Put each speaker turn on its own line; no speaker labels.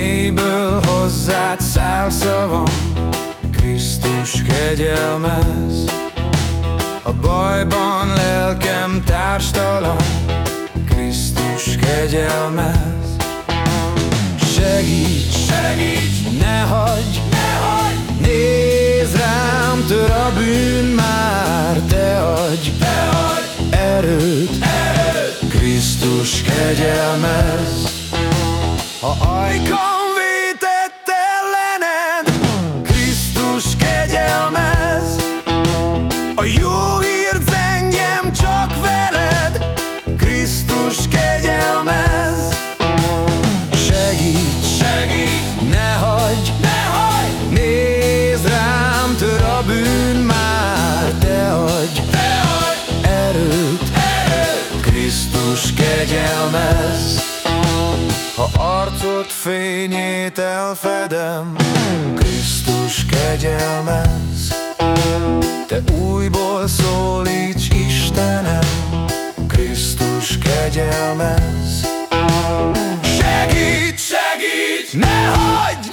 mélyből hozzád száll szavam Krisztus kegyelmez. A bajban lelkem társtalan Krisztus kegyelmez. Segíts, segíts, ne hagyj, ne hagyj. Nézd rám, tör a bűn már Te adj, te adj. Erőt, erőt. Krisztus kegyelmez. Ha ajkam Krisztus kegyelmez. Ha arcod fényét elfedem Krisztus kegyelmez. Te újból szólíts Istenem Krisztus kegyelmez. Segíts, segíts, ne hagyj